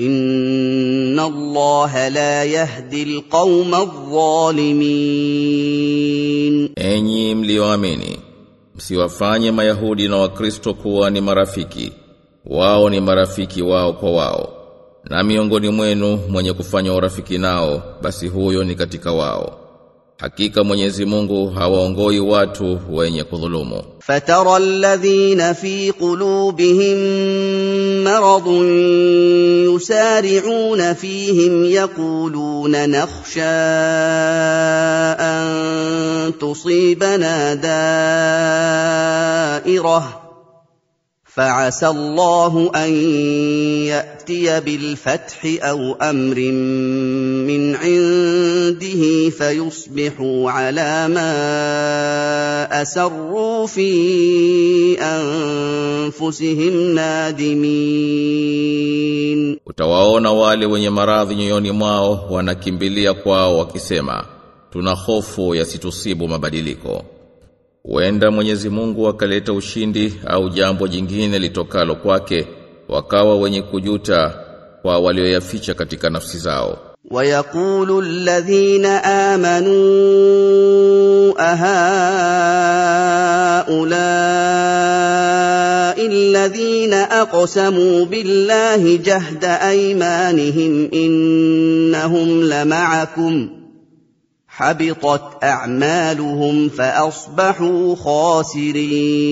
ان allaha la yahdi alqauma adh-dhalimin enyi mlioamini msiwafanye mayahudi na wakristo kuwa ni marafiki. Wao ni marafiki wao kwa wao. Na miongoni mwenu mwenye kufanya urafiki nao basi huyo ni katika wao. Hakika Mwenyezi Mungu hawaongoi watu wenye kudhulumu. Fatara alladhina fi qulubihim maradun يسارعون فيهم يقولون نخشى أن تصيبنا دائرة فعسى الله أن يأتي بالفتح أو أمر من عنده فيصبحوا على ما أسروا في أنفسهم نادمين Utawaona wale wenye maradhi nyoyoni mwao wanakimbilia kwao wakisema tuna hofu yasitusibu mabadiliko. Huenda Mwenyezi Mungu akaleta ushindi au jambo jingine litokalo kwake wakawa wenye kujuta kwa walioyaficha katika nafsi zao. Wayaqulu alladhina amanu aha الذين اقسموا بالله جهد ايمانهم انهم لمعكم حبطت اعمالهم فاصبحوا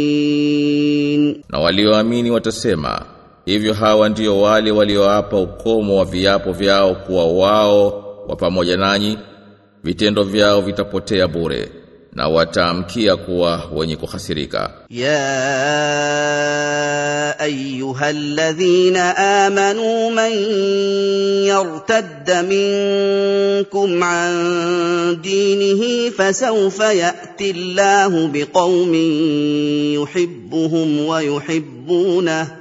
خاسرين Na walioamini watasema, hivyo hawa ndio wale walioapa ukomo wa viapo vyao kuwa wao wa pamoja nanyi, vitendo vyao vitapotea bure na wataamkia kuwa wenye kuhasirika. يا ايها الذين امنوا من يرتد منكم عن دينه فسوف ياتي الله بقوم يحبهم ويحبونه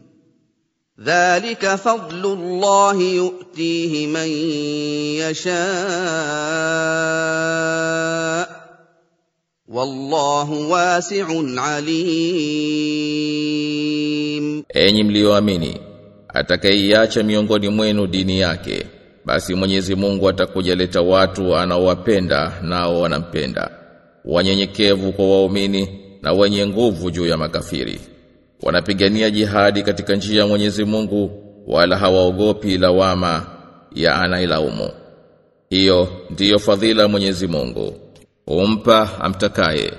ذلك فضل الله يؤتيه من يشاء والله واسع عليم Enyi mlioamini, atakayeiacha miongoni mwenu dini yake, basi Mwenyezi Mungu atakuja leta watu anaowapenda nao wanampenda, wanyenyekevu kwa waumini na wenye nguvu juu ya makafiri. Wanapigania jihadi katika njia ya Mwenyezi Mungu wala hawaogopi lawama ya anailaumu. Hiyo ndiyo fadhila Mwenyezi Mungu. Humpa amtakaye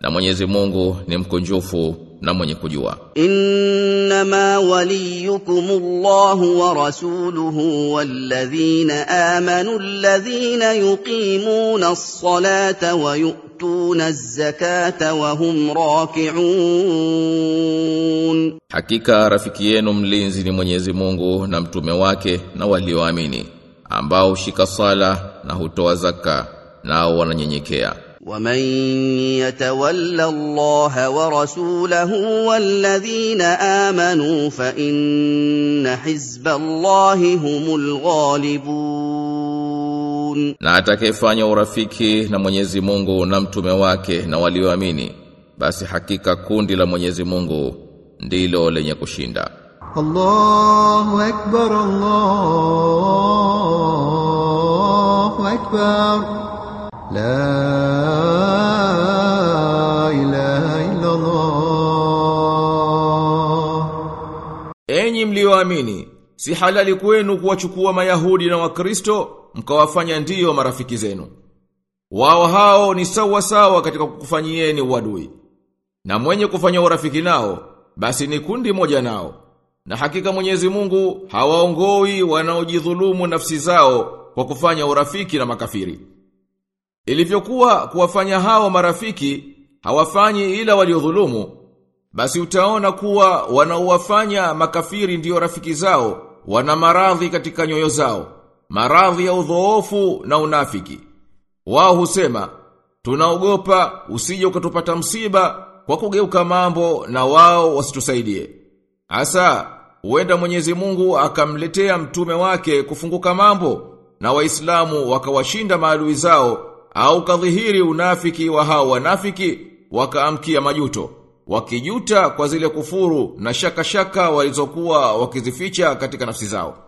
na Mwenyezi Mungu ni mkunjufu na mwenye kujua. Innama waliyukumullahu wa rasuluhu walladhina amanu alladhina yuqimuna as-salata wa yu'tuna az-zakata wa hum raki'un, hakika rafiki yenu mlinzi ni Mwenyezi Mungu na mtume wake na walioamini ambao shika sala na hutoa zaka nao wananyenyekea. ومن يتول الله ورسوله والذين امنوا فان حزب الله هم الغالبون Na atakayefanya urafiki na Mwenyezi Mungu na mtume wake na walioamini basi hakika kundi la Mwenyezi Mungu ndilo lenye kushinda. الله أكبر الله أكبر Enyi mlioamini, si halali kwenu kuwachukua Mayahudi na Wakristo mkawafanya ndiyo marafiki zenu. Wao hao ni sawa sawa katika kukufanyieni uadui. Na mwenye kufanya urafiki nao, basi ni kundi moja nao. Na hakika Mwenyezi Mungu hawaongoi wanaojidhulumu nafsi zao kwa kufanya urafiki na makafiri. Ilivyokuwa kuwafanya hao marafiki hawafanyi ila waliodhulumu, basi utaona kuwa wanaowafanya makafiri ndiyo rafiki zao, wana maradhi katika nyoyo zao, maradhi ya udhoofu na unafiki. Wao husema, tunaogopa usije ukatupata msiba kwa kugeuka mambo na wao wasitusaidie. Asa, huenda Mwenyezi Mungu akamletea mtume wake kufunguka mambo na Waislamu wakawashinda maadui zao au kadhihiri unafiki wa hao wanafiki wakaamkia majuto wakijuta kwa zile kufuru na shaka shaka walizokuwa wakizificha katika nafsi zao.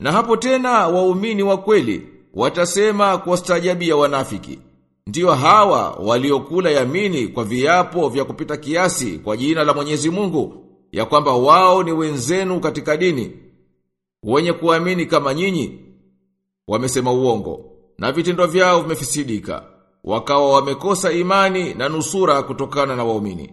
Na hapo tena waumini wa kweli watasema kwa stajabi ya wanafiki. Ndiyo hawa waliokula yamini kwa viapo vya kupita kiasi kwa jina la Mwenyezi Mungu ya kwamba wao ni wenzenu katika dini wenye kuamini kama nyinyi wamesema uongo na vitendo vyao vimefisidika wakawa wamekosa imani na nusura kutokana na waumini.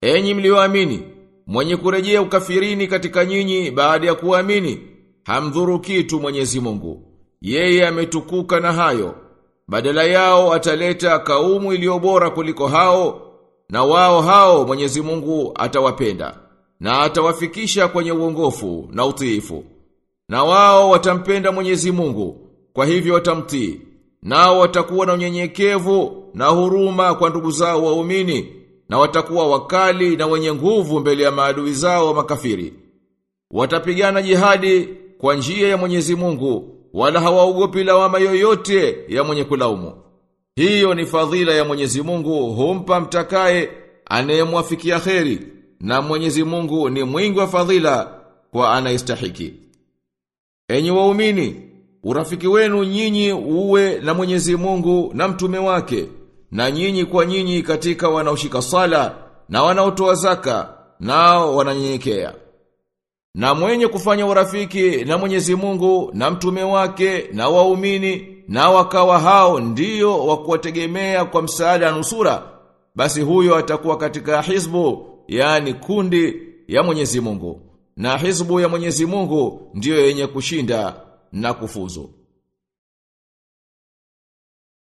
Enyi mlioamini mwenye kurejea ukafirini katika nyinyi baada ya kuamini hamdhuru kitu Mwenyezi Mungu. Yeye ametukuka na hayo. Badala yao ataleta kaumu iliyo bora kuliko hao na wao hao Mwenyezi Mungu atawapenda na atawafikisha kwenye uongofu na utiifu. Na wao watampenda Mwenyezi Mungu kwa hivyo watamtii nao watakuwa na unyenyekevu na huruma kwa ndugu zao waumini na watakuwa wakali na wenye nguvu mbele ya maadui zao wa makafiri. Watapigana jihadi kwa njia ya Mwenyezi Mungu wala hawaogopi lawama yoyote ya mwenye kulaumu. Hiyo ni fadhila ya Mwenyezi Mungu humpa mtakaye anayemwafikia kheri na Mwenyezi Mungu ni mwingi wa fadhila kwa anayestahiki. Enyi waumini urafiki wenu nyinyi uwe na Mwenyezi Mungu na mtume wake na nyinyi kwa nyinyi katika wanaoshika sala na wanaotoa zaka nao wananyenyekea. Na mwenye kufanya urafiki na Mwenyezi Mungu na mtume wake na waumini na wakawa hao ndiyo wa kuwategemea kwa msaada nusura basi huyo atakuwa katika hizbu yani kundi ya Mwenyezi Mungu. Na hizbu ya Mwenyezi Mungu ndiyo yenye kushinda na kufuzu